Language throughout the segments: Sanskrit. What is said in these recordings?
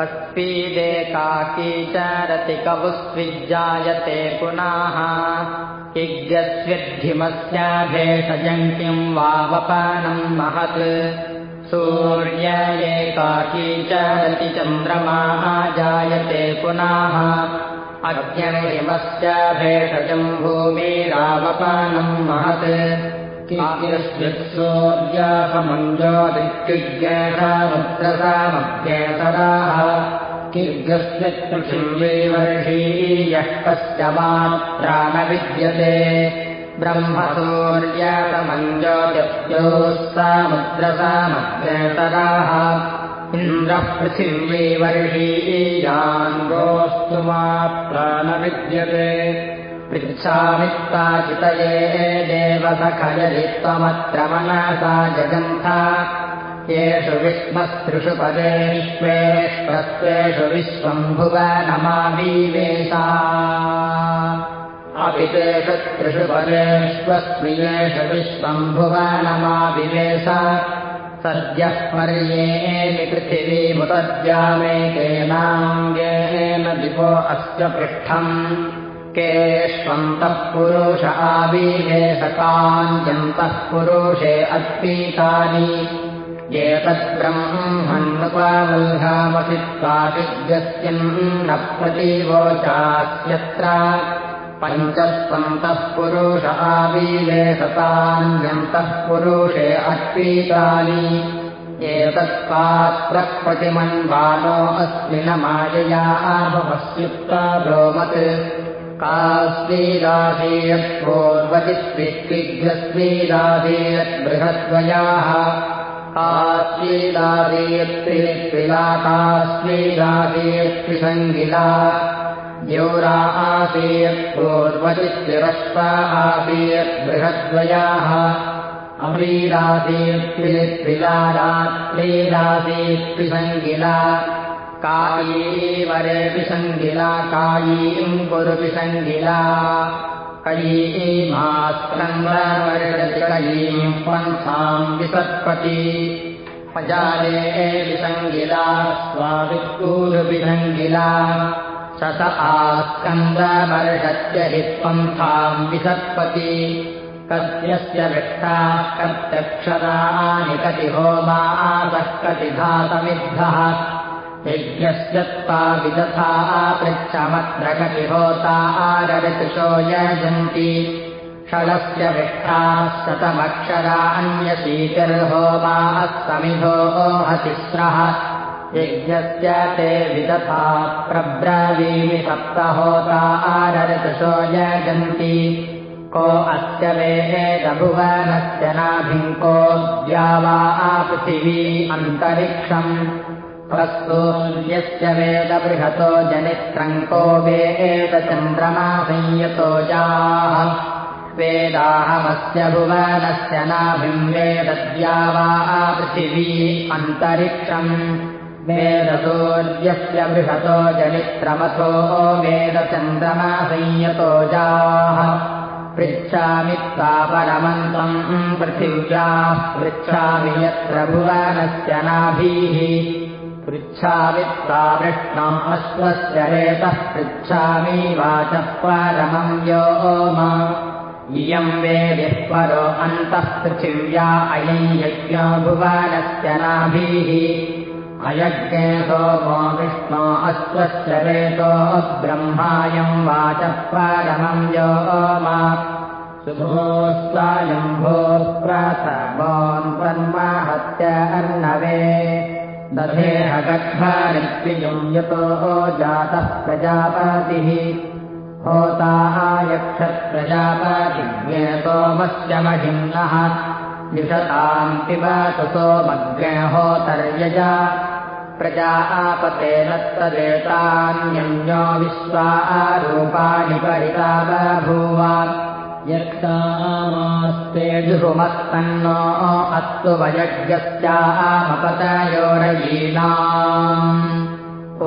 कस्पीदेकाकी च रतिकवुस्विज्जायते पुनाः। यज्ञस्विद्धिमस्य भेषजम् किम् वावपानम् महत्। सूर्य एकाकी च रतिचन्द्रमाः जायते पुनाः। अग्निमस्य भेषजम् भूमिरावपानम् महत् किर्गस्वित्सोऽद्यासमञ्जोदित्युज्ञेषामुद्रसामभ्येतराः किर्गस्वित्पृथिवी यः कस्य मात्रा न विद्यते ब्रह्मसूर्यासमञ्जोदित्योः सामुद्रसामभ्येतराः इन्द्रः पृथिवीवर्षीयान् गोस्तु मात्रा न विद्यते पृच्छामित्ताचितये देवसखयरि त्वमत्र मनसा जगन्था। येषु विश्वस्त्रिषु पदेष्वेष्वस्त्वेषु विश्वम्भुव नमावीवेशा अपि तेषु त्रिषु पदेष्वस्त्रियेषु विश्वम्भुव नमाविवेश सद्यः पर्येऽपि पृथिवीमुतद्यामेकेनाङ्गेन दिवो अस्य पृष्ठम् केष्वन्तः पुरुष आवीवेशकाञ्चन्तः पुरुषे अत्पीतानि एतद्ब्रह्मन्नुपावल्हामसित्वादिद्यस्यम् न प्रतीवोचास्यत्र पञ्चस्वन्तः पुरुष आवीवेशताञ्जन्तः पुरुषे अत्पीतानि एतत्पात्रप्रतिमन्वानो अस्मिन मायया भवस्युक्ता ब्रोमत् कास्वीदाधेयत्पूर्वजित्विग्रस्वीदाधेयद्बृहद्वयाः कास्वीदाधेयत्रिनित्रिलाकास्वीदाधेयत्रिसङ्गिला द्योरा आसेयत्पूर्वजित्तिरस्वा आसेयद्बृहद्वयाः अवीराधेत्रिनित्रिलारात्रीराधेत्रिसङ्गिला कायी वरेऽपि सङ्गिला कायीम् कुरुपि सङ्गिला कयीमास्कन्वर्षति कयीम् पन्थाम् विसत्पति। पजाले विसङ्गिला स्वावित्पूरुपि सङ्गिला शत आस्कन्दवर्षत्य हि पन्थाम् विसत्पति। कस्यस्य विष्टाः कत्यक्षराणि कति होमासः कति धातमिद्धः यज्ञस्य त्वा विदथा पृच्छमद्रगति होता आरऋतुषो यजन्ति। षडस्य विष्ठाः शतमक्षरा अन्यशीतिर्होमाः समिधो हतिस्रः यज्ञस्य ते विदथा प्रब्रवीमि सप्तहोता आरऋतुषो यजन्ति। को अस्य वेदभुवनस्य नाभिङ्को द्यावा आपृथिवी अन्तरिक्षम् प्रस्तूर्यस्य वेदबृहतो जनित्रङ्को वेदचन्द्रमासंयतोजाः वेदाहमस्य भुवनस्य नाभिम् वेदद्यावा आपृथिवी अन्तरिक्षम्। वेदसूर्यस्य बृहतो जनित्रमथो वेदचन्द्रमासंयतोजाः पृच्छामि त्वा परमन्तम् पृथिव्याः पृच्छामि यत्र भुवनस्य नाभीः वृष्णम् अश्वस्य रेतः पृच्छामि वाचः परमम् यो मा। इयम् वेदिः परो अन्तः पृथिव्या अयम् यज्ञो भुवनस्य नाभीः। अयज्ञे सोमो विष्णो अश्वस्य रेतो ब्रह्मायम् वाचः परमम् यो मा। शुभोस्तायम्भोः प्रथमोन्वन्माहत्य अर्णवे दधेहगर्भानित्यम् यतो जातः प्रजापतिः। होता यक्षप्रजापतिज्ञे सोमस्य महिम्नः। विशताम् पिबतु सोमग्नेहोतर्यजा प्रजा आपते नत्तदेतान्यन्यो विश्वा रूपाणि परिता बभूव यक्षामास्ते जुहुमस्तन्नो अस्तु वयज्ञस्यामपतयोरयीनाम्। ओ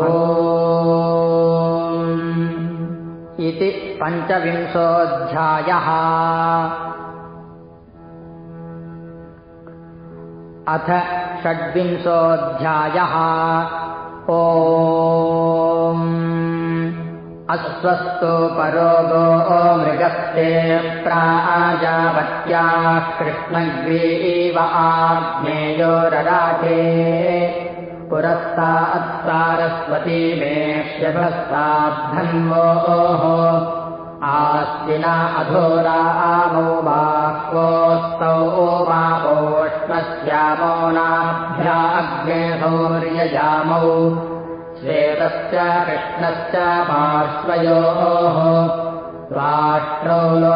इति पञ्चविंशोऽध्यायः। अथ षड्विंशोऽध्यायः। ओ अस्वस्तु परोगो मृगस्ते प्राजावत्याः कृष्णग्रीव आग्नेयो रराटे पुरस्ता अत्सारस्वती मे शभस्ताद्धन्वोः आस्तिना अधोरा आमो बाह्वोस्तौ मापोष्णस्यामो नाभ्या अग्नेधौर्यजामौ श्वेतश्च कृष्णश्च पार्श्वयोः राष्ट्रौ लो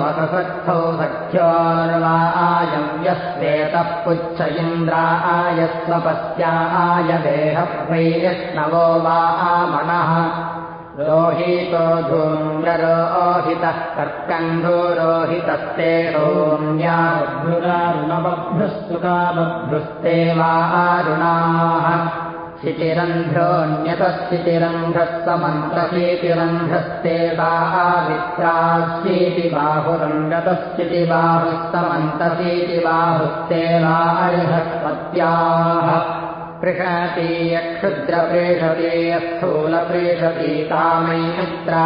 मससस्थौ सख्योर्वायं यस्वेतः पुच्छ इन्द्राय स्वपस्याय देहवैष्णवो वा मनः रोहितो धूम्ररोहितः कर्कन्धोरोहितस्ते रोम्यारुणबभ्रुस्तुकाबभ्रुस्ते वा अरुणाः शितिरन्ध्रोऽन्यतश्चितिरन्ध्रः समन्तशीतिरन्ध्रस्ते वा वित्राशीति बाहुरङ्गतश्चिति बाहुस्तमन्तशीति बाहुस्ते वा अर्हस्पत्याः पृषति क्षुद्रप्रेषते स्थूलप्रेषति कामैत्रावरण्याः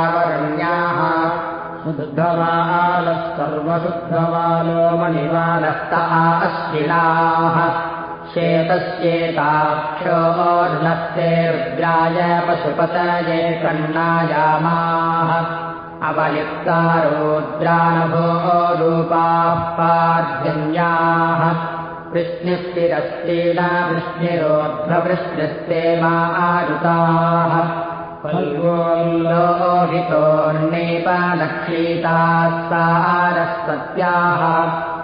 शुद्धवालः सर्वशुद्धवालो मणिवालस्ता अश्विनाः श्वेतश्चेताक्षोर्णस्ते रुद्राय पशुपतये कन्नायामाः अवलिप्ता रोद्रानभो रूपाः पार्जन्याः वृष्णिस्तिरस्तेना वृष्णिरोध्ववृष्णिस्ते मा आरुताः लोहितोन्नेपालक्षीताः सारस्वत्याः लीहाकर्णशुण्ठाकर्णो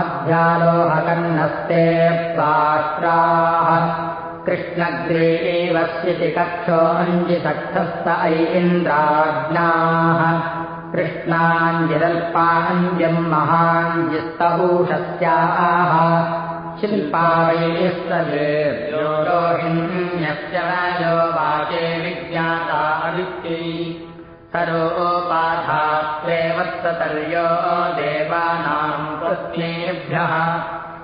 अध्यालोहकर्णस्ते पाष्ट्राः कृष्णग्रीवस्यति कक्षो अञ्जिसक्षस्त ऐ इन्द्राज्ञाः कृष्णाञ्जिदल्पाञ्जम् महाञ्जिस्तभूषस्याः। शिल्पावैस्तरोहिण्यस्य वायो वाचे विज्ञाता अदित्यै वत्सतर्यो देवानाम् पत्नीभ्यः।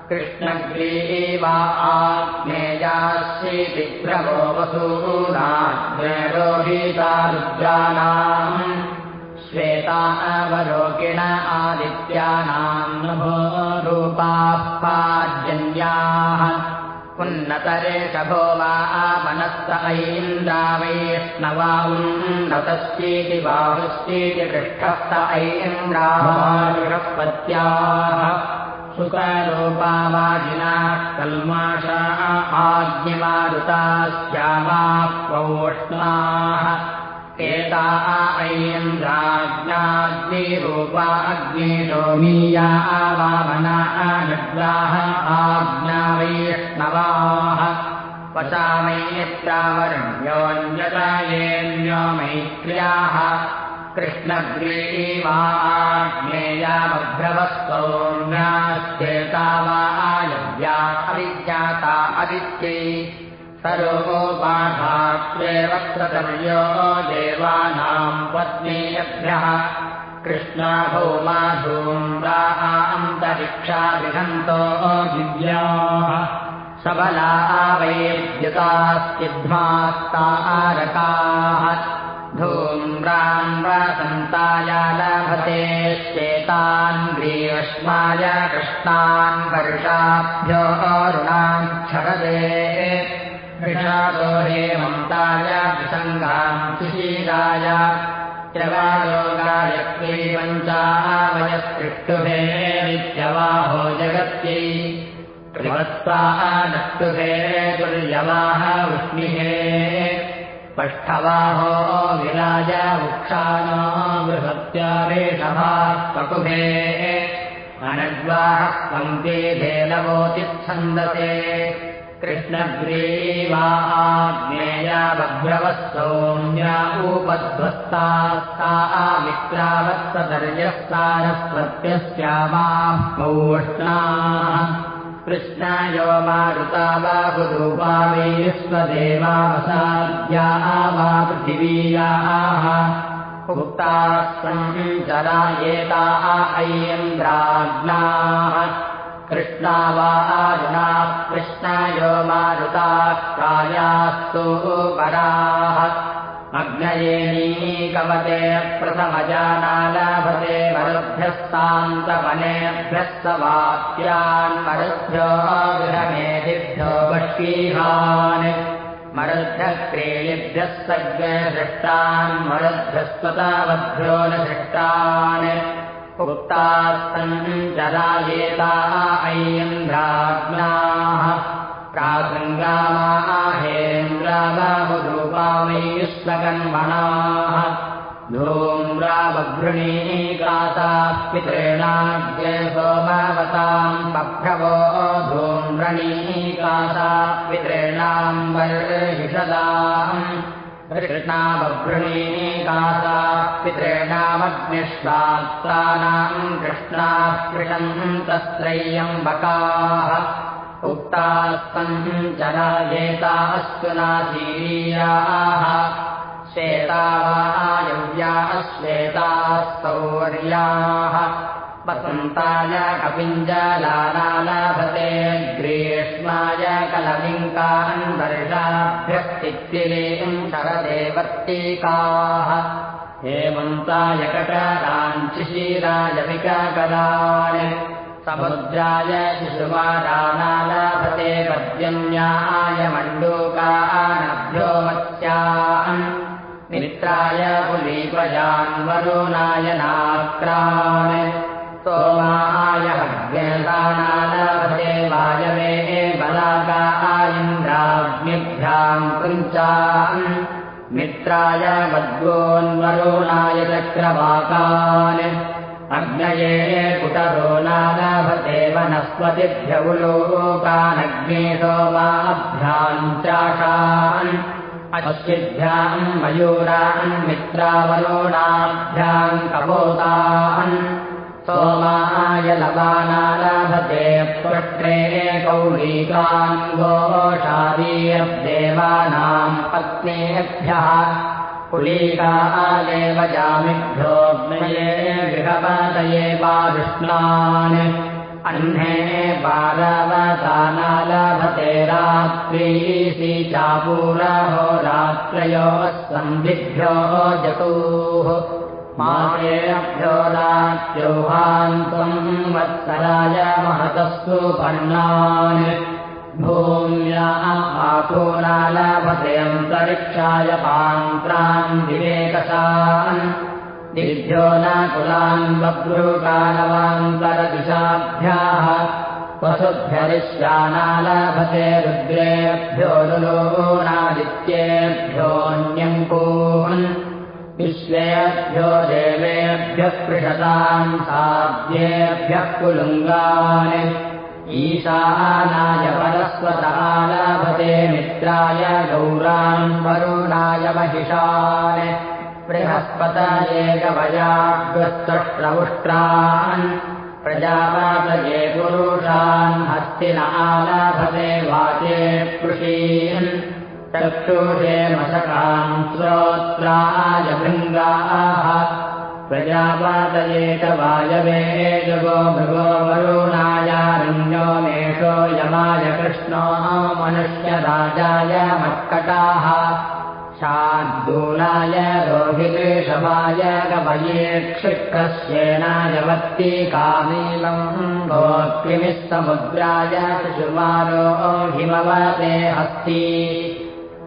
कृष्णग्रीवा आग्नेयास्येति प्रभो वसूनाग्नेरोहिता रुद्राणाम्। श्वेता अवलोकिन आदित्यानाम् नभो रूपाः पार्जन्याः उन्नतरेषभो वा आपनस्त ऐन्द्रावैष्णवा उन्नतश्चेति बाहुश्चेति पृष्ठस्त ऐन्द्राबृहस्पत्याः सुखरूपावाजिना कल्माषा आज्ञमारुताश्यामा पौष्णाः एता ऐन्द्राज्ञाग्निरूपा अग्निरोमीया वामना अनुग्राह आज्ञा वैष्णवाः। वचामैत्रावर्ण्योऽन्यतायेऽन्यो मैत्र्याः। कृष्णग्रीवाग्नेयामभ्रवस्तोऽन्याश्चेता वा आयव्या अविज्ञाता अदित्यै सरोपाठात्वेव प्रतर्यो देवानाम् पत्नीयभ्यः कृष्णाभो माधूम्रा अन्तरिक्षा विहन्तो दिव्याः। सबला वैद्युतास्तिध्मास्तारकाः धूम्रान् वसन्ताय लभते श्वेतान् ग्रीष्माय कृष्णान् वर्षाभ्यो अरुणान् क्षरदे वृषादो हेमन्ताय विसङ्गान् सुशीलाय त्रवालोगाय क्लीवञ्चावयस्पृष्टुभे नित्यवाहो जगत्यै त्रिवत्सा नष्टुभे तुल्यवाह वृष्णिः पष्ठवाहो विराज वृक्षानो बृहत्यारेषभास्तकुभे अनग्वाः पङ्क्ते धेनवोतिच्छन्दसे कृष्णग्रीवाग्नेया बभ्रवस्तौम्या उपध्वस्तास्ता विक्रावत्सदर्यस्तारस्वत्यस्यामाः पौष्णाः कृष्णायो मारुता बाहुरूपा वै स्वदेवावसाद्या वा पृथिवीयाः उक्ताः सञ्चरा एता ऐन्द्राज्ञाः कृष्णा वा आरुणा कृष्णयो मारुता प्रायास्तु पराः अग्नयेनीकवते प्रथमजानालाभते मरुभ्यस्तान्तवनेभ्यः सवाक्यान् मरुभ्यो गृहमेधिभ्यो बष्कीहान्। मरुद्भ्यः क्रीलिभ्यः सज्ञदृष्टान् मरुद्भ्यस्वतावद्भ्यो न दृष्टान् उक्तास्तञ्चरायेता ऐन्द्राज्ञाः प्रासङ्गामाहेन्द्राबाहुरूपामयुष्मकन्मणाः धूम्राबभृणीकासा पितॄणाग्रे सोमावताम् बभ्रवो धूम्रणीकासा पितॄणाम् वर्षदाम् कृष्णाबभृणीकासा पितॄणामग्निष्टात्राणाम् कृष्णास्पृशन्तस्त्रय्यम्बकाः। उक्तास्तञ्चराजेतास्तु नासीरीयाः श्वेतावायव्याः श्वेतास्तौर्याः वसन्ताय कपिञ्जलालाभते ग्रीष्माय कलविङ्कान् वर्षाभ्यस्तित्तिलेम् शरदेवर्तीकाः हेमन्ताय कटराञ्चिशीराय विककलान् समुद्राय शिशुमारानालाभते पद्यन्याय मण्डूकानभ्यो मत्स्यान्। मित्राय पुलीपजान्वरुणाय नाक्रान् सोमाय हव्यसानालाभते वायवे बलाकायिन्द्राग्निभ्याम् कुञ्चान् मित्राय वद्गोन्वरुणाय चक्रवाकान् अग्नये कुटरो नालाभते वनस्पतिभ्य उलोकानग्ने सोमाभ्याम् चाषान्। अश्विभ्याम् मयूरान् मित्रावरोणाभ्याम् कपोतान् सोमाय लवानालाभते पृष्ठे कौलीकान् गोषादीयदेवानाम् पत्नेभ्यः कुलीकादेव जामिभ्योऽग्नये गृहपातये पादुष्णान् अह्ने पादवसानालभते रात्रीसी चापूरहो रात्रयोः संविभ्यो जतुः त्वम् वत्सराय महतस्तु पर्णान् भूम्या आपूनालभतेऽन्तरिक्षाय पान्त्रान् विवेकसान् दिभ्यो न कुलान् बभ्रूकालवान्तरदिशाभ्याः वसुभ्यरिश्यानालभते रुद्रेभ्यो लुलोनादित्येभ्योऽन्यङ्कून् विश्वेभ्यो देवेभ्यः पृषताम् साध्येभ्यः कुलुङ्गान्। ईशानाय परस्वतालाभते मित्राय गौरान् वरुणाय महिषान्। बृहस्पतये गवयाग्रस्तष्ट्रमुष्ट्रान् प्रजापातये पुरुषान् हस्तिनालाभते वाचे कृषीन् चक्षुषे मशकान् श्रोत्राय भृङ्गाः प्रजापातये च वायवे जगो भृगो वरुणायारण्यो मेषो यमाय कृष्णो मनुष्यराजाय मत्कटाः शार्दूलाय रोहितेशमाय गवये क्षिप्रस्येनाय वत्तीकानीलम् गोक्रिमिः समुद्राय शिशुमारो हिमवते हस्ति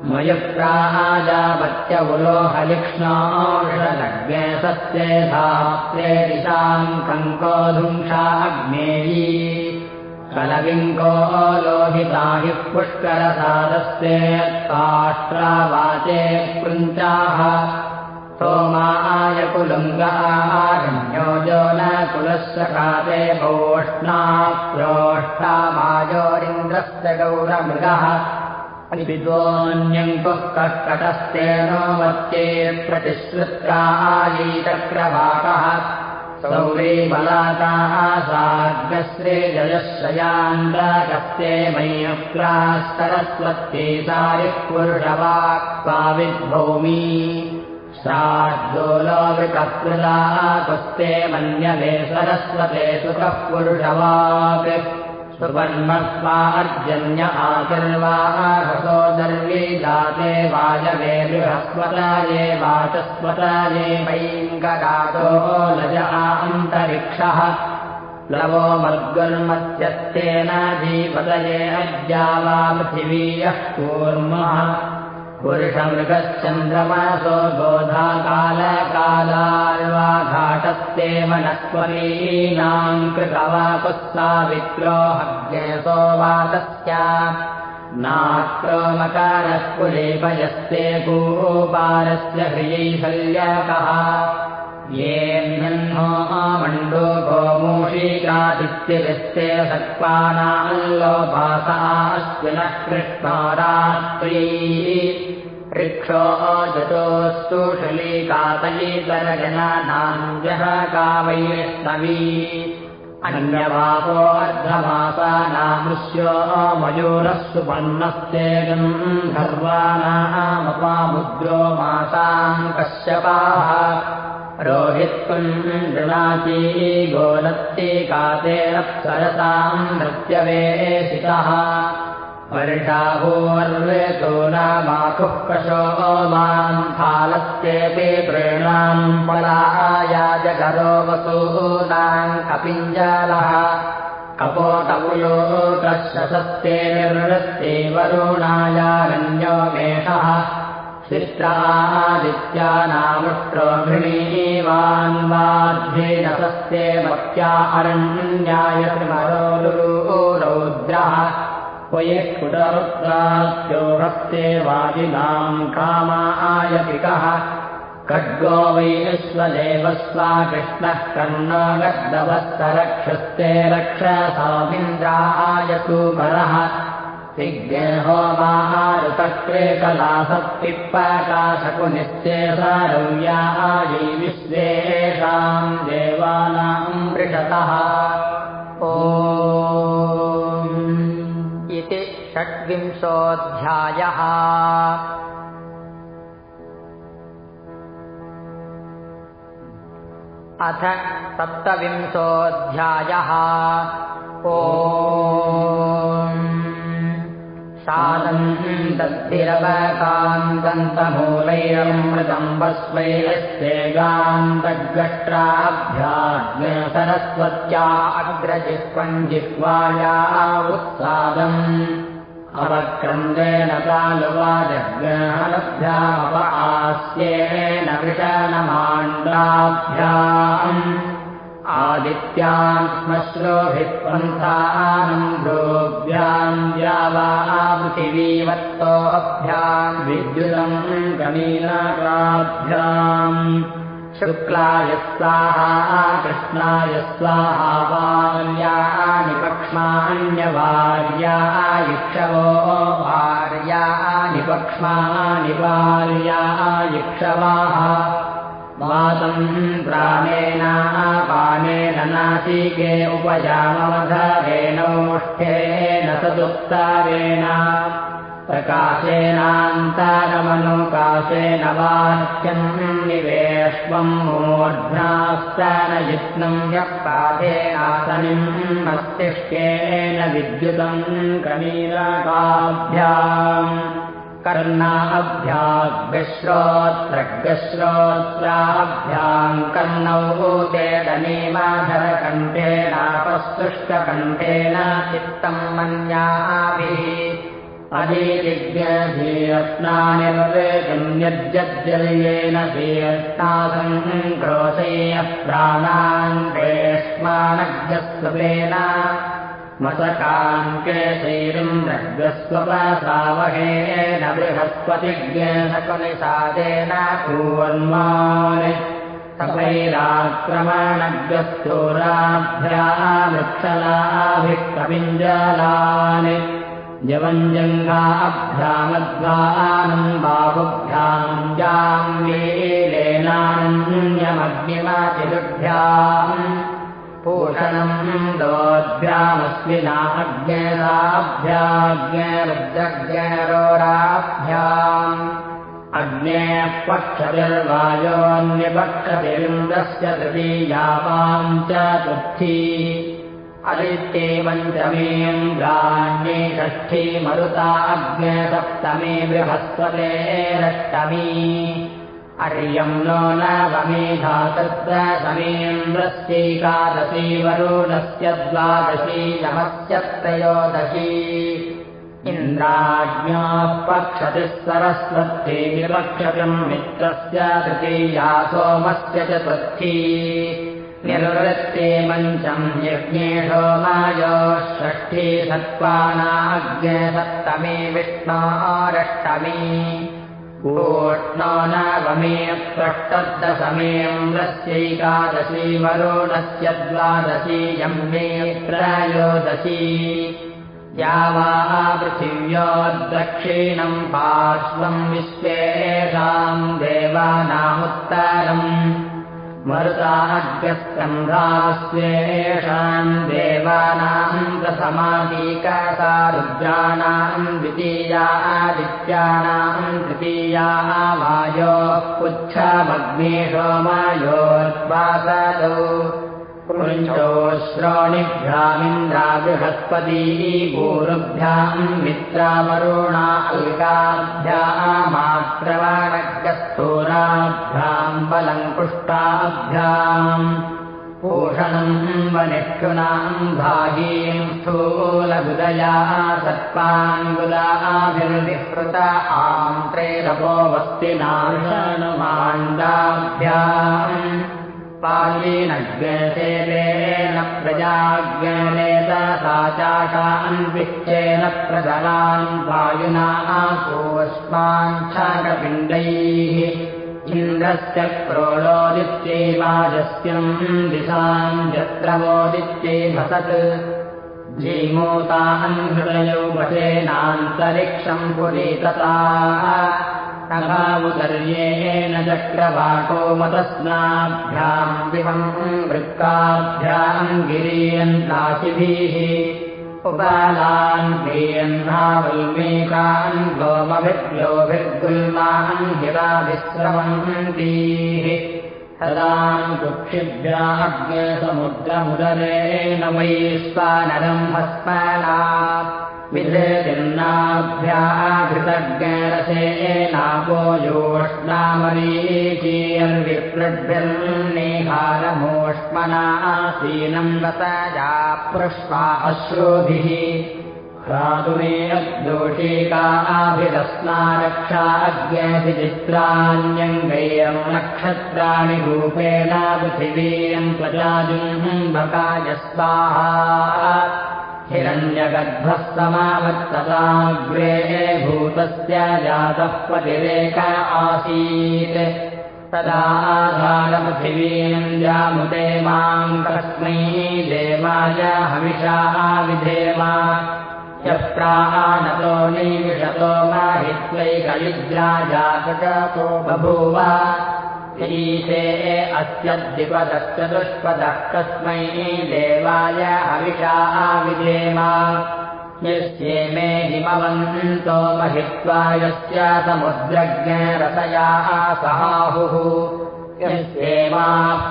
मयुप्राजापत्यवुलोहलिक्ष्णोषलग्ने सत्ये धात्रे दिशाम् कङ्कोधुंसा अग्नेयी। कलविङ्को लोहिता हि पुष्करसादस्ते काष्ट्रावाचे पृञ्चाः सोमाय कुलुङ्गारण्यो जो न कुलस्य भोष्णा प्रोष्ठामायोरिन्द्रस्य गौरमृगः विद्वोऽन्यङ्कुः कः कटस्तेनो मत्ये प्रतिश्रुत्रायीचक्रवाकः सौरे बलाकाः साग्रस्रे जयश्रयाण्डाकस्ते मय्यक्राः सरस्वत्ये सारिः पुरुषवाक्पाविद्भौमी श्राद्धोलोवृककृदा कुस्ते मन्यवे सरस्वते सुखः पुरुषवाक् सुपर्णस्वार्जन्य आचर्वाहसो दर्वी दाते वायवे बृहस्पताये वाचस्पताये वैङ्गरातो लज आन्तरिक्षः लवो मद्गुर्मत्यस्तेन जीपतये अद्या वा पृथिवीयः कूर्मः पुरुषमृगश्चन्द्रमसो बोधाकालकालार्वा घाटस्ते वनस्पतीनाम् कृतवाकुत्सावित्रोहज्ञसो वातस्या नाक्रोमकारः कुलेपयस्ते कूपारस्य ह्रियैशल्यकः येऽह्नो मण्डो गोमूषिकादित्यविस्ते सत्त्वानाल्लोभासाश्विनः कृष्णारात्र्यै ऋक्षो जतोस्तु शलीकातयीतरजनानाम् जः कावैष्णवी अन्यवापो अर्धमासानामृश्यो मयूरः सुपन्नस्तेगम् धर्वानामपामुद्रो मासाम् कश्यपाः रोहित्वम् दृणाची गोलत्ति कातेन नृत्यवेशितः वर्षाभूर्वेतो नामाकुः कशो माम् फालस्येऽपि प्रेणाम् पलायाजगरो वसूनाम् कपिञ्जालः। कपोतमुलो कश्यसस्ते निर्वृत्ते वरुणायारण्यो मेषः चित्रादित्यानामुष्ट्रोभिणीवान्वाध्येनसस्ते मत्या अरण्याय त्रिमरो रौद्रः। क्वयि स्फुटरुद्रास्योहस्ते वाजिनाम् कामायपिकः खड्गो वैश्वदेवस्वा कृष्णः कर्णो गद्दवस्तरक्षस्ते रक्षसामिन्द्रायतु परः विज्ञेहो माहारुतक्रे कलासक्तिप्पकाशकुनित्ये सारव्यायी विश्वेषाम् देवानाम् पृषतः। ओ इति षड्विंशोऽध्यायः। अथ सप्तविंशोऽध्यायः। ओ सादम् दद्धिरवकान्तमूलैरमृतम् वस्वैरस्ते गान्तगष्ट्राभ्याज्ञ सरस्वत्या अग्रजिह्वञ्जिह्वाया उत्सादम् अवक्रन्देन कालुवाजग्रहणभ्यामप आस्येन वृषणमाण्डाभ्याम् आदित्याम् श्मश्रोभित्पन्थानम् भ्रोभ्याम् द्यावा पृथिवीवत्तोऽभ्याम् विद्युतम् गमीनाकाभ्याम् शुक्लाय स्वाहा कृष्णाय स्वाहा वार्याणि पक्ष्माण्यवार्या इक्षवो भार्याणि पक्ष्माणि वार्या इक्षवाः वातम् प्राणेनापानेन नासिके उपजामवधरेणोष्ठेन सदुत्तारेण प्रकाशेनान्तरमनुकाशेन वाक्यम् निवेश्वम् मूर्ध्नास्तनयित्नम् यः पाठेनासनिम् मस्तिष्केन विद्युतम् कमीरकाभ्याम् कर्णाभ्याग्श्रोत्रग्श्रोत्राभ्याम् कर्णौ तेदनीमाधरकण्ठेनापस्तुष्टकण्ठेन चित्तम् मन्याभिः अदीदिव्यधीरत्नानिर्वेगम्यज्जल्येन धीरत्नासम् क्रोशेयः प्राणान् रेष्माणग्रस्वपेन मसकाङ्के शैरिम् रग्रस्वपसावहेन बृहस्पतिज्ञसकुनिषादेन कूर्वान् तपैराक्रमणग्रस्तोराभ्यामृक्षलाभिः कपिञ्जलान् जवञ्जङ्गाभ्यामध्वानम् बाहुभ्याम् जाङ्गीलेनानन्यमग्निमाचिदुभ्याम् पूषणम् दोद्भ्यामस्मिनाज्ञराभ्याज्ञरुद्रज्ञरोराभ्याम् अग्नेः पक्षतिर्वायोऽन्यपक्षतिरिन्द्रस्य तृतीयावाम् चतुर्थी अदित्ये पञ्चमीम् गान्ये षष्ठी मरुता अग्ने सप्तमी बृहस्पतेरष्टमी अर्यम् नो नवमेधातृसमीन्द्रस्यैकादशी वरुणस्य द्वादशी यमस्य त्रयोदशी इन्द्राज्ञाः पक्षतिः सरस्वती विपक्षतिम् मित्रस्य तृतीया सोमस्य चतुर्थी। निर्वृत्ते मञ्चम् यज्ञेषो मायो षष्ठी सत्त्वानाज्ञे सप्तमी विष्णोरष्टमी कूष्णो नवमे पृष्टदशमेन्द्रस्यैकादशी वरुणस्य द्वादशी यम्मे त्रयोदशी। या वा पृथिव्योद्दक्षिणम् पार्श्वम् विश्वेषाम् देवानामुत्तरम् मरुताग्रस्कन्धास्वेषाम् देवानाम् प्रथमादीकसा रुद्राणाम् द्वितीया आदित्यानाम् तृतीया वायोः पुच्छमग्नेशो मायोर्वासदौ श्रोणिभ्यामिन्द्रा बृहस्पती गुरुभ्याम् मित्रावरुणा अल्काभ्यामात्रवाणगस्थूराभ्याम् बलम् पुष्टाभ्याम् पोषणम् वनिक्षुनाम् भागीम् स्थूलबुदया सत्पाङ्गुलाभिर्विहृत आन्त्रेरपो वस्तिनाशनुमाण्डाभ्याम् पालीनग्नेन प्रजाज्ञनेत सा चाकान्विश्चेन प्रजलान् वायुना सोऽस्माच्छाकपिण्डैः इन्द्रस्य क्रोडोदित्यै वाजस्यम् दिशाम् यत्र वोदित्यै भसत्। जीमूतान् हृदयो वशेनान्तरिक्षम् पुरीतता नभावुदर्येण चक्रवाको मतस्नाभ्याम् दिवम् वृत्ताभ्याम् गिरीयन्ताशिभिः उपालान् वीयन्नावल्मीकान् गोमभिर्गोभिर्गुल्मान् हिराभिश्रवन्तीः तदाम् कुक्षिभ्याग्ने समुद्रमुदरेण मयि स्वानरम् भस्मना विधेतिर्नाभ्याघृतज्ञरसेनापो योष्णामरीचीयर्विप्रभ्यन्निहारमोष्मनासीनम् वसजा पृष्पा अश्रुभिः। दोषीकाभिरस्ना रक्षा अज्ञाभिचित्राण्यङ्गैरम् नक्षत्राणि रूपेण पृथिवीयम् प्रजाजुम्बकाय स्वाहा हिरण्यगर्भः समावर्तताग्रे भूतस्य जातः पतिरेक आसीत्। तदा आधारपृथिवीम् जामुदे माम् कस्मै देवाय हविषाः विधेमा। यः प्राणतो निविशतो माहित्वैकयुज्रा जातको बभूव ईशे अस्य द्विपदश्चतुष्पदः कस्मै देवाय हविषाः विधेमा। यस्येमे हिमवन्तो महित्वा यस्य समुद्रज्ञरसयाः सहाहुः। यस्येमा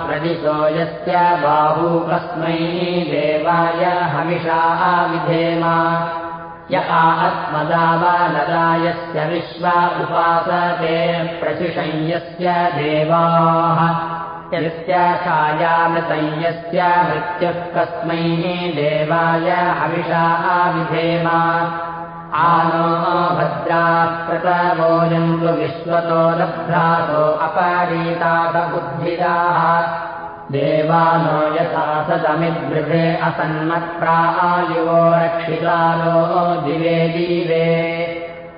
प्रदिशो यस्य बाहू कस्मै देवाय हविषाः विधेमा य आत्मदावानदायस्य विश्वा उपासते प्रशिषञ्यस्य देवाः। यस्य छायामृतय्यस्य मृत्युः कस्मै देवाय हविषाः विधेमा। आनो भद्रा प्रतवोजन्तु विश्वतो लभ्रातो अपरीताथ बुद्धिदाः देवानो यथा सदमिद्वृधे असन्मत्प्रायुवो रक्षितालो दिवे दिवे।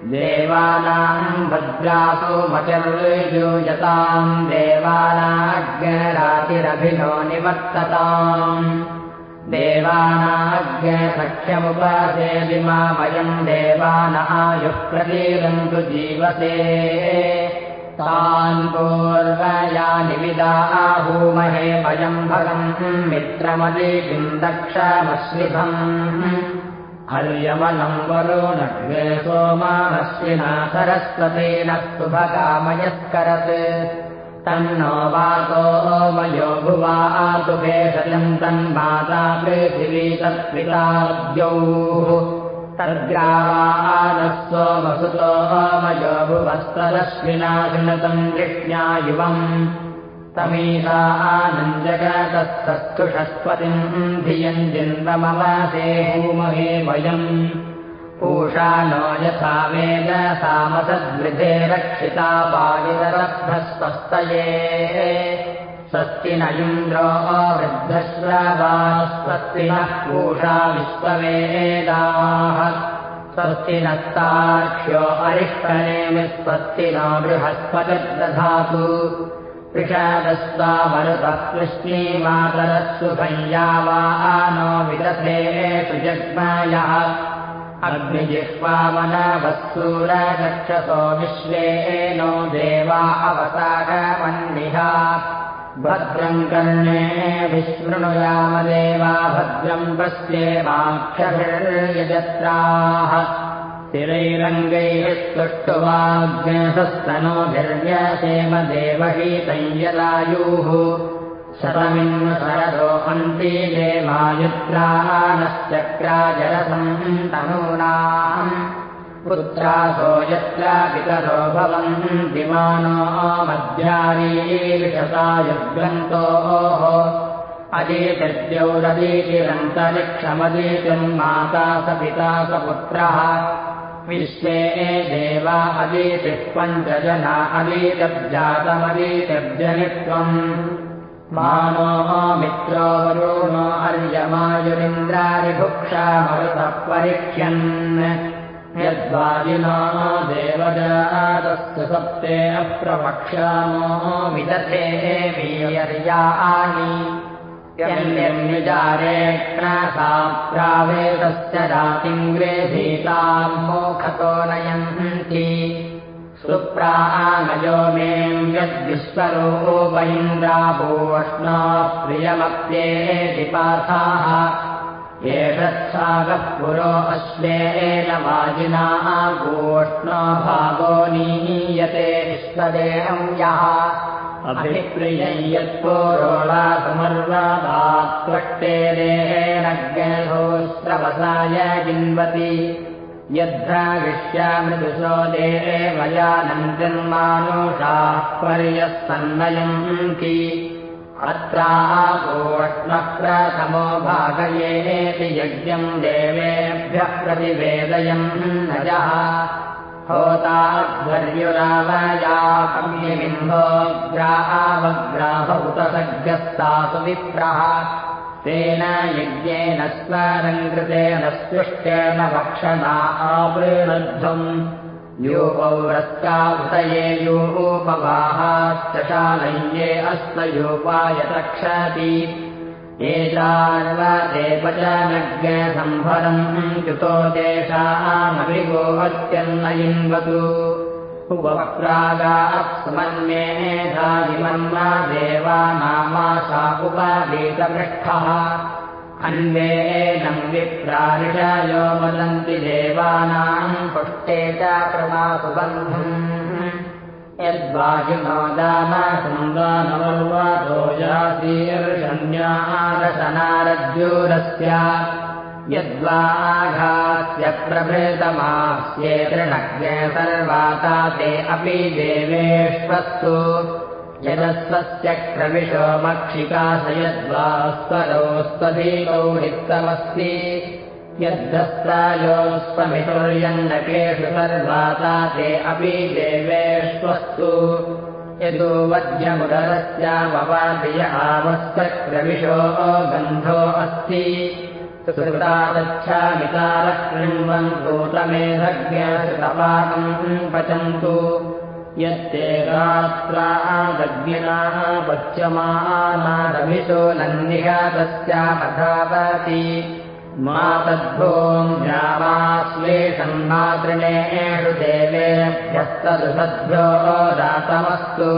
देवानाम् भद्रासु मचर्युजताम् देवानाज्ञरातिरभिनो निवर्तताम्। देवानाज्ञसख्यमुपसे विमामयम् देवान आयुः प्रतीरन्तु जीवसे। तान् निविदा आहूमहे वयम् भगम् मित्रमदीकिम् दक्षमश्रिभम्। हर्यमनम् वरुणग्रे सोमानश्विना सरस्वतेन स्तुभकामयस्करत् तन्नो वातो मयो भुवातु भेषजम् तन्माता पृथिवी तत्पिताद्यौः तद्ग्रावानः सोमसुतो मयो भुवस्तदश्विना घृणतम् कृष्ण्या युवम् तमीता आनन्दगतस्तुषस्पतिम् धियम् जिन्वमवासे भूमहे वयम्। पूषा नो यथा वेद सामसद्वृधे रक्षिता पायिरभ्यस्वस्तये स्वस्ति न इन्द्रो वृद्धश्रवा स्वस्ति नः पूषा विश्ववेदाः। स्वस्ति नस्तार्क्ष्यो अरिष्टने विस्वस्ति नो बृहस्पतिर्दधातु पृषादस्वा मरुतः कृष्णीमातरः सुभञ्या वा नो विदधेषु जग्मायः अग्निजिह्वामनवत्सूरचक्षसो विश्वे नो देवा अवतारमन्निहा भद्रम् कर्णे विशृणुयामदेवा भद्रम् पश्येमाक्षभिर्यजत्राः स्थिरैरङ्गैः स्तुष्टुवाग्नसस्तनोभिर्यसेम देवहीतञ्जलायुः शतमिन्नु शरदो अन्ति देवायुत्राणश्चक्राजरसम् तनूनाम् पुत्रासो यत्र पितरो भवन्ति मानो मध्यारीविशतायुग्रन्तोः अदीतिद्यौरदीतिरन्तरिक्षमदीतिम् माता स पिता स पुत्रः विश्वे देवा अदीतिः पञ्चजना अदीतब्जातमदीतव्यनित्वम् मानो मित्रो वरुणो अर्यमायुरिन्द्रारिभुक्षा मरुतः परिक्ष्यन् यद्वाजिनो देवजातस्य सप्ते अप्रवक्ष्यामो विदथे वीर्यानि यन्यन्विजारेक्णसा प्रावेदस्य रातिम् ग्रेधीताम् मोखतो नयन्ति सुप्रामयो मेम् यद्विश्वरोपैन्द्राभूष्णा प्रियमप्येति पाथाः एतच्छागः पुरो अश्वेन वाजिनाः गोष्णो भागो नीयते विश्वदेहम् यः अभिप्रियम् यत्पुरोळा समर्वादात्वष्टेरेण ज्ञोस्रवसाय जिन्वति यद्धाविष्यामृदुशो देवयानन्दिन्मानुषाः पर्यस्तन्नयन्ति अत्रागोष्णप्रथमो भागयेति यज्ञम् देवेभ्यः प्रतिवेदयम् नजः होताध्वर्युरावयाग्रावग्राहौतसग्रस्तासु विप्रः तेन यज्ञेन स्मरम् कृतेन स्पृष्टेन भक्षणा आवृणध्वम्। योपौरस्कावृतये योपवाहाश्च शालय्ये अस्तयोपाय रक्षति एतान्वदेवचनज्ञसम्भरम् कृतो देशामभिगो अत्यन्नयिन्वतु उपप्रागात्स्मन्मेधादिमन्मा देवानामाशा उपादीतपृष्ठः अन्वेनम् विप्रारिषयो वदन्ति देवानाम् पुष्टे च प्रमासुबन्धुम् यद्वायुनो दानसुन्दनवर्वादो यासीर्षण्यादशनारज्जूरस्य यद्वाघास्य प्रभृतमास्ये तृणज्ञे सर्वाता ते अपि देवेष्वस्तु यदस्वस्य क्रविशो मक्षिकास यद्वा स्वरो स्वधीतौ रिक्तमस्ति। यद्धस्तायोस्वमितुर्यन्नकेषु सर्वाता ते अपि देवेष्वस्तु यदो वध्यमुदरस्यावपाधिय आवस्य क्रविशो गन्धो अस्ति। सुकृतादच्छामितारः कृण्वन्तु तमेधज्ञासृतपाकम् पचन्तु। यत्ते गात्रादग्निनाः पच्यमानादभिशो नन्दिघातस्यापधावति मा तद्भोम् रामाश्लेषम् मातृणेषु देवेभ्यस्तदुषद्भ्यो दातमस्तु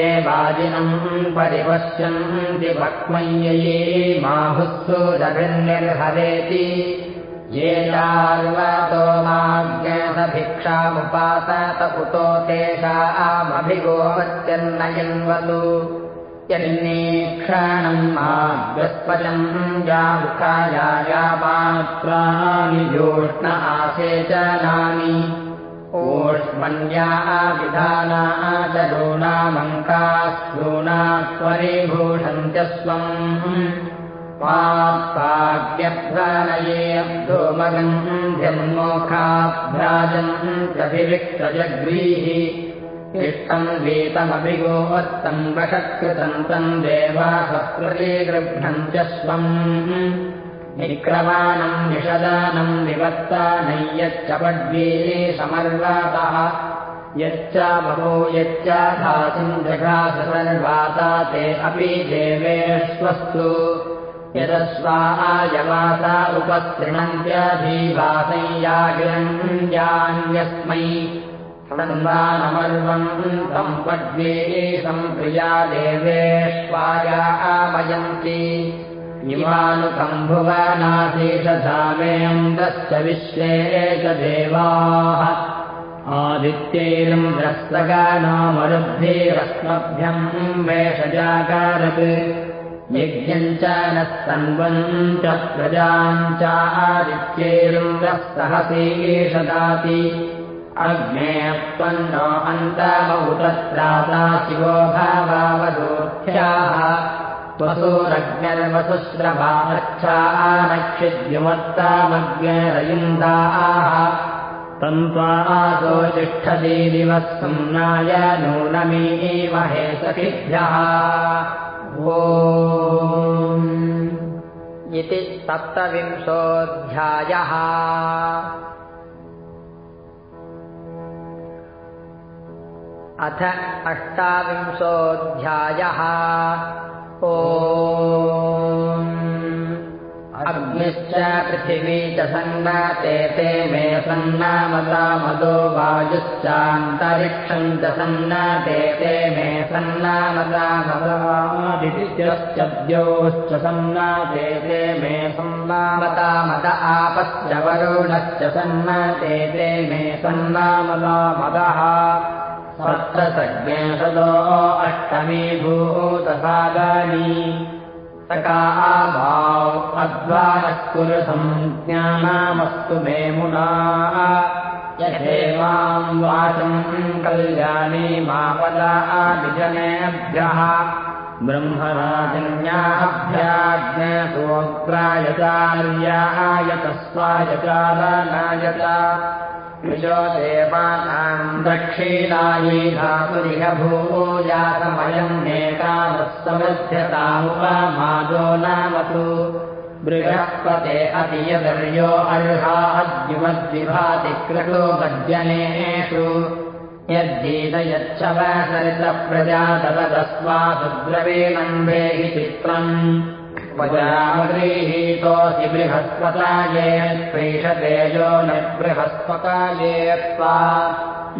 एवाजिनम् परिपश्यन्ति भक्मय्यै माहुःसु दभिर्निर्हरेति ये चार्वतो माज्ञस भिक्षामुपासत उतो तेषामभिगोमत्यन्नयन्वतु यन्नीक्षणम् माग्रस्पजम् जामुखायापात्राणि योष्ण आसेचनानि ओष्मन्या विधाना चरूणामङ्कास्तूना स्वरीभूषन्त्य स्वम्। पाप्ताग्यभ्रानयेऽब्धोमगन्ध्यन्मोखाभ्राजम् प्रभिविक्तजग्रीः इष्टम् वीतमभिगोवत्तम् वषत्कृतम् तम् देवासप्रतीगृह्णम् च स्वम्। निक्रमाणम् निषदानम् विवत्ता नय्यच्च पड्वी समर्वातः। यच्च बभो यच्च जघासर्वाता ते अपि देवेष्वस्तु। यदस्वा आयवासा उपस्तृणन्त्यधीवासंयागिरञ्जान्यस्मै सन्दानमर्वम् तम् पद्ये सम्प्रिया देवेष्वाया आमयन्ति इमानुकम्भुवनाशेषधामेऽन्दश्च विश्वे च देवाः। आदित्यैर्द्रस्तगानामरुद्भिरस्मभ्यम् वेषजाकारत्। यज्ञम् च नः सन्वम् च प्रजाम् चादित्यैरुन्दःसहसेशदाति अग्नेऽप्पन्नो अन्तमौतत्राता शिवो भावावदोख्याः वसुरज्ञर्वसुस्रभारच्छानक्षिद्युमत्तामग्नेरयुन्दाः तन्त्वासो तिष्ठति दिवः सुम्नाय नूनमीमहे सखिभ्यः। इति सप्तविंशोऽध्यायः अथ अष्टाविंशोऽध्यायः। ओ अग्निश्च पृथिवी च सन्नाते ते मे सन्नामता मदो वायुश्चान्तरिक्षम् च सन्नाते ते मे सन्नामता मदादित्यश्चद्योश्च सन्नाते ते मे सन्नामता मद आपश्च वरुणश्च सन्नाते ते मे सन्नामता मदः सप्तसज्ञेषदो अष्टमी भूतसागानि। सकाभाव अध्वानः कुरु संज्ञानामस्तु मे मुना। यथेवाम् वाचम् कल्याणी मापदा आदिजनेभ्यः ब्रह्मराजन्याभ्याज्ञसोऽग्रायचार्याय विजो देवानाम् दक्षिणायै धातुरिह भूयातमयम् नेकामस्तमध्यतामुपमादो नामतु बृहस्पते अतियदर्यो अर्हा अद्युमद्विभाति क्रतो मज्जनेषु यद्गीतयच्छवसरितप्रजातवदस्वासुद्रवीणम् वेहि चित्रम् वजामगृहीतोऽसि बृहस्पताये त्वैषतेजो न बृहस्पताये त्वा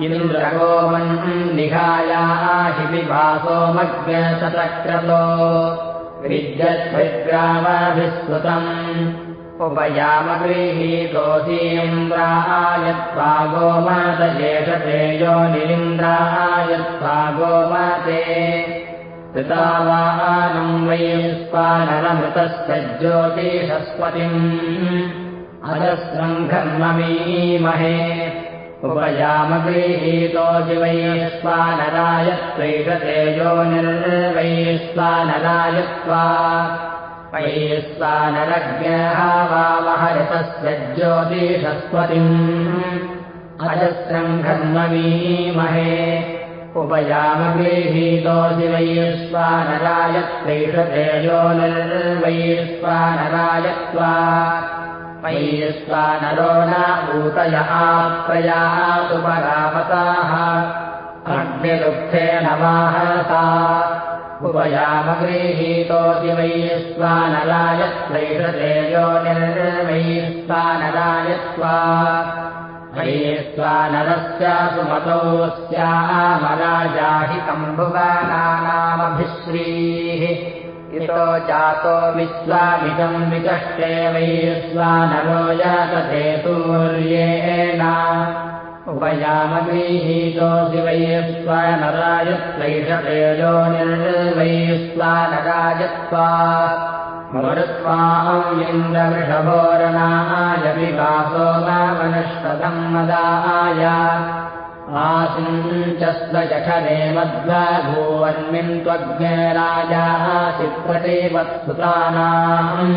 इन्द्रगोमन् निहायाहि विभासोमग्नशतक्रतो विद्यद्भिग्रामाभिस्तुतम् उपयामगृहीतोऽसीन्द्रायत्वा गोमातयेषतेजो निलिन्द्रायत्वा गोमाते कृतावानम् वैस्वानरमृतस्य ज्योतिषस्पतिम्। अजस्रङ्घर्ममीमहे। उपयामगृहीतोऽसि वैश्वानराय त्वैषतेजो निर्वैश्वानरायत्वा वैश्वानरज्ञः वामहरितस्य ज्योतिषस्पतिम्। अजस्रङ्घर्ममीमहे। उपयामगृहीतोऽसि वैश्वानराय त्वैषतेजो निर्वैश्वानरायत्वा वैश्वानरो न भूतय आप्रयातु परापताः अग्निदुःखेन वाहसा उपयामगृहीतोऽसि वैश्वानराय त्वैषतेजो वैश्वानरस्य सुमतोऽस्यामराजाहि कम्भुवानानामभिश्रीः इतो जातो विश्वामिदम् विचष्टे वैश्वानरो यातते सूर्येण उपयामगृहीतोऽसि वै स्वानराजत्वैषतेजो निर्वैस्वानराजत्वा मरुत्वान्द्रवृषभोरणाय विकासो नामनष्टतम् मदाय आसिञ्चस्वजठरे मध्वभूवन्मिन् त्वज्ञ राजासि प्रतिवत्सुतानाम्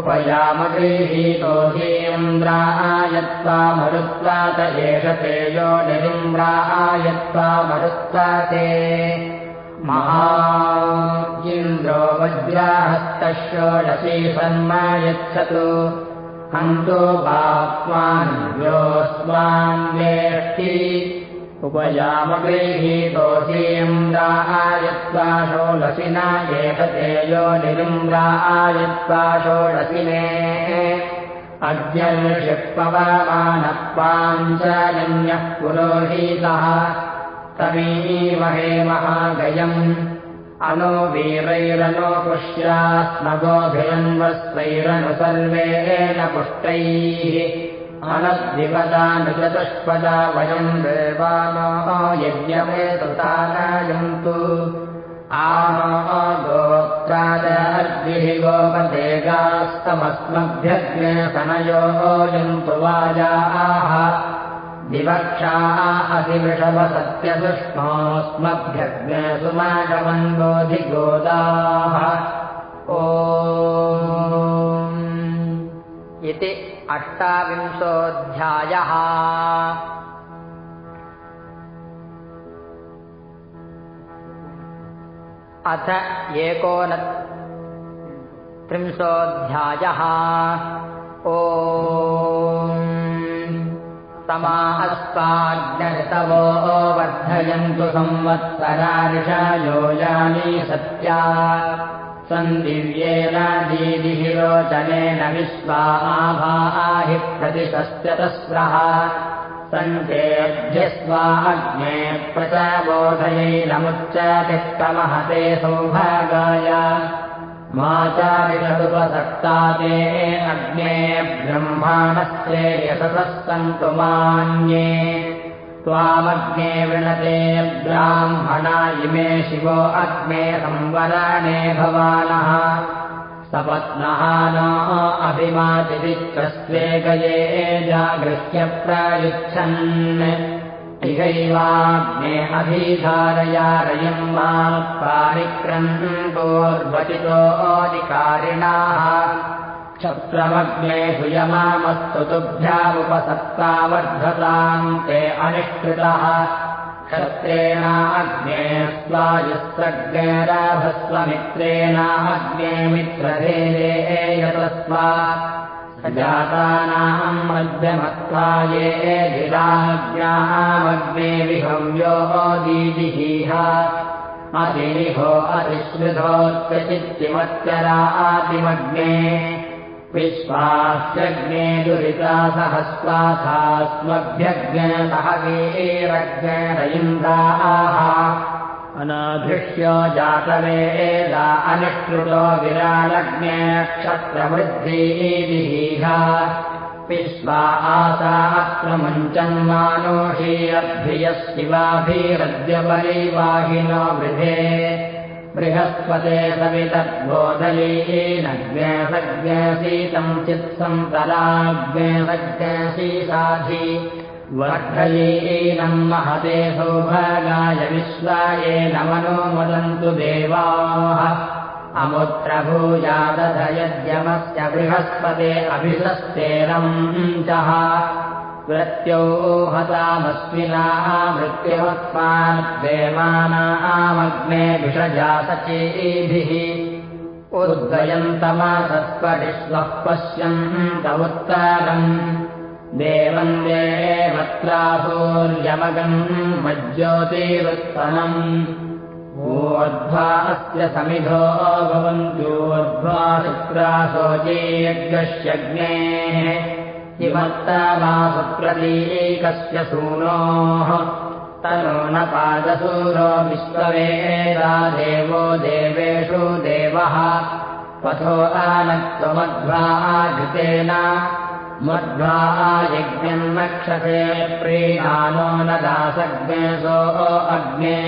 उपयामगृहीतोऽधीन्द्रायत्वा मरुत्वात एष तेजो निरिन्द्रायत्वा मरुत्वा ते महान्द्रो वज्राहस्तः षोडशी शर्मा यच्छतु हन्तो बाक्वान्योऽस्मान् वेष्टि उपयामगृहीतोऽसीन्द्रायत्वा षोडशिना एष तेजो निरिन्द्रायत्वा षोडशिने। अद्य ऋषिपवमानत्वाञ्चन्यः पुरोहीतः तमीमहे महागयम्। अनो वीरैरनो पुष्यास्मगोभिरन्वस्वैरनु सर्वेण पुष्टैः। अनद्विपदानुचतुष्पदा वयम् देवानो यज्ञमे गोत्रादर्भिः गोपदेगास्तमस्मभ्यग्ने सनयो यन्तु वाजाः विवक्षा अधिवृषभसत्यसुष्मास्मभ्यग्ने सुमागमन्वोधिगोदाः ओ इति अष्टाविंशोऽध्यायः। अथ एकोनत्रिंशोऽध्यायः। ओ समाहस्ताज्ञतवो वर्धयन्तु संवत्सरारिषयोजानी सत्या। सन्दिव्येनादीदिः रोचनेन विश्वाभाहि प्रतिशस्त्यतस्रः सञ्चेभ्यस्वाग्ने प्रचबोधयैनमुच्चतिष्टमहते सौभागाय माचारिषदुपसक्ता ते अग्ने ब्रह्माणस्ते यशसः सन्तु मान्ये त्वामग्ने वृणते ब्राह्मणा इमे शिवो अग्ने संवरणे भवानः सपत्नः न अभिमातिदित्रस्त्वे गये जागृह्य प्रयुच्छन् अभिधारयारयम् मा पारिक्रन्कोर्वचितोऽधिकारिणाः क्षत्रमग्ने हुयमामस्तु तुभ्यामुपसत्ता वर्धताम् ते अनिष्कृतः। क्षत्रेणाग्ने स्वायुस्रग्नेराभस्वमित्रेणाग्ने मित्रधेरे यतस्मात् जातानाम् मध्यमत्वा ये गिराज्ञामग्ने विहव्यो दीदिहीह। अतिनिभो अतिश्रुधोऽत्यचित्तिमत्यरातिमग्ने विश्वास्यग्ने दुरिता सहस्वाथास्मभ्यज्ञतः वीरज्ञरयिन्दाः अनाधृष्यो जातवेदा अनिष्कृतो विरालग्ने क्षत्रवृद्धिः। विश्वा आसा अत्र मुञ्चन्मानोषीरद्भियः शिवाभिरद्यपरिवाहिनो वृधे। बृहस्पते सवितद्बोधयीनज्ञसज्ञसीतम् चित्सन्तराज्ञसज्ञसीसाधि वर्धयीनम् महते सौभागाय विश्वाये नमनो मदन्तु देवाः। अमुत्रभूयादधयद्यमस्य बृहस्पते अभिषस्तेरम् चः प्रत्योहतामस्विनाः मृत्युवत्पादेवानामग्ने विषजासचेभिः उद्गयन्तमासस्पटिष्वः पश्यन्त उत्तरम् देवम् देवत्रासूर्यमगम् मज्ज्योतिरुत्तमम् ऊर्ध्वा अस्य समिधो भवन्त्योर्ध्वा शुक्राशोचेयज्ञश्यग्नेः किमत्तमासुप्रतीकस्य सूनोः तनो न पादसूरो विश्ववेदा देवो देवेषु देवः पथो आनत्वमध्वा घृतेन मध्वा प्रीणानो न दासग्नेसो अग्ने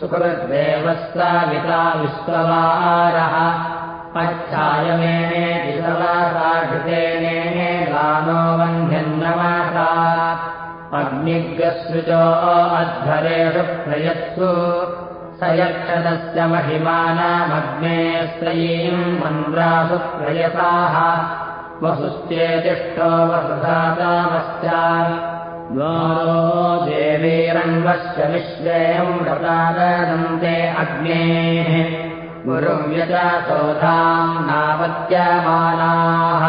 सुकृद्देवस्ताविता विश्ववारः। अच्छायमेने दिशवासाघृतेने गानो वह्न्यन्नमासा अग्निग्रसृजो अध्वरेषु प्रयत्सु। स यक्षदस्य महिमानामग्ने स्त्रयीम् मन्द्रासु प्रयताः वसुश्चेतिष्ठो वसुधातामस्यात् द्वारो देवीरङ्गस्य विश्वेयम् रतादन्ते अग्नेः। गुरुव्यचासोधाम् नावत्यमानाः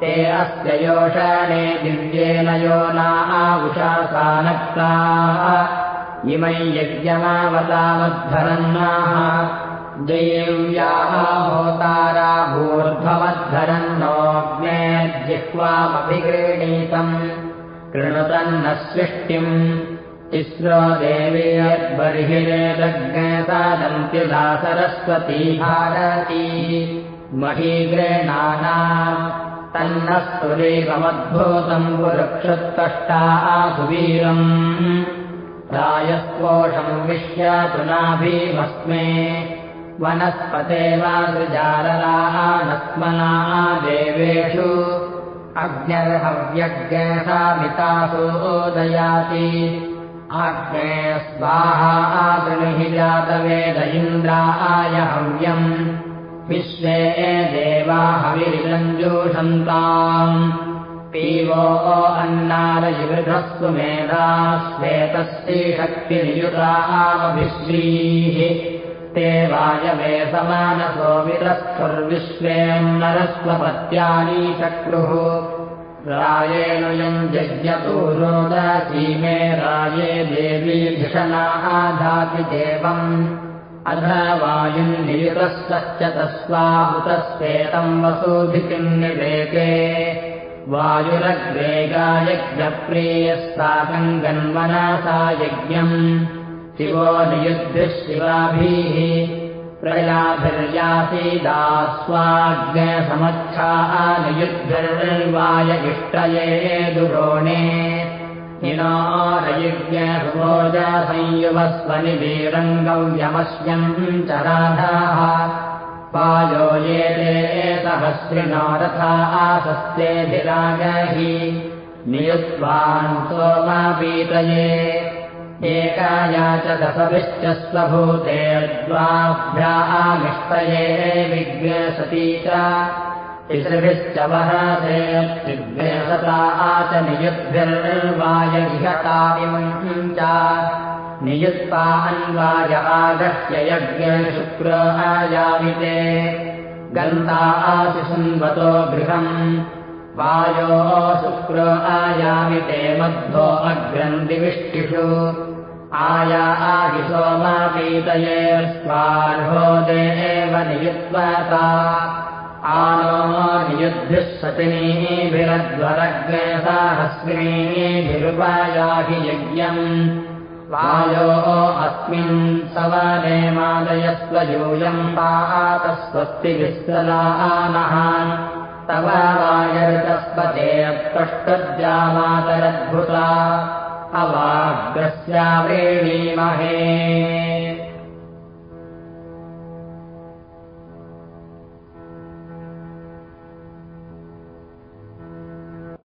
ते अस्य योषणे दिव्येन यो नावुषासानक्ताः इमै यज्ञमावतामद्धरन्नाः देव्याहोतारा भूर्ध्वमद्धरन्नोऽग्ने जिह्वामभिगृणीतम् कृणुतन्न सृष्टिम् तिस्रो देवी यद्बर्हिरेदज्ञतादन्त्युदा सरस्वती भारती महीगृणाना तन्नस्तुरेकमद्भूतम् पुरुक्षुत्कष्टा सुवीरम् प्रायस्पोषम् विश्यातु नाभीमस्मे वनस्पते वासृजाललाः नस्मना देवेषु अग्न्यर्हव्यज्ञसामितासु ओदयाति आग्ने स्वाहा आदृणिहि जातवेद इन्द्राय हव्यम् विश्वे देवा हविरिलञ्जूषन्ताम् पीवो अन्नादयुवृधस्व मेधा श्वेतस्यै शक्तिनियुतामभिश्रीः ते वायवे समानसो विरस्थुर्विश्वेन्नरस्वपत्यानि चक्रुः। रायेणुयम् जज्ञपूरोदसीमे राये देवी धिषणाः धाति देवम्। अध वायुन्नियुतस्तश्च तस्वाहुतस्वेतम् वसूभिकिम् निवेके वायुरग्रेगायज्ञप्रियस्ताकम् गन्वनासा यज्ञम् शिवो नियुद्भिः शिवाभिः। प्रयाभिर्यासीदास्वाज्ञसमच्छाः नियुद्भिर्वाय इष्टये दुरोणे। हिनो रयुज्ञसुभोजसंयुवस्वनिवीरङ्गव्यमस्यम् च राधाः पायो ये ते सहस्रिणो रथा आसस्तेऽधिरागहि नियुत्वान् सोमापीतये एकाया च दशभिश्च स्वभूते द्वाभ्यामिष्टये विज्ञसती च तिसृभिश्च वहसे त्रिव्यसता च नियुद्भिर्वायविहतामिमम् च नियुत्पा अन्वाय आगह्य यज्ञशुक्र आयामिते गन्ता आशिशुन्वतो गृहम्। वायो शुक्र आयामिते मध्वो अग्रन्दिविष्टिषु आया आदिसोमापीतये स्वार्हो देव नियुत्वता आनो सतिनीभिरध्वरग्नेसाहस्रिणीभिरुपायाहि यज्ञम्। वायो अस्मिन् सवनेमादयस्व यूयम् पातस्वस्ति विस्तलानः तव वायर्तस्पते अत्पष्टद्यामातरद्भुता अवाग्रस्याव्रीणीमहे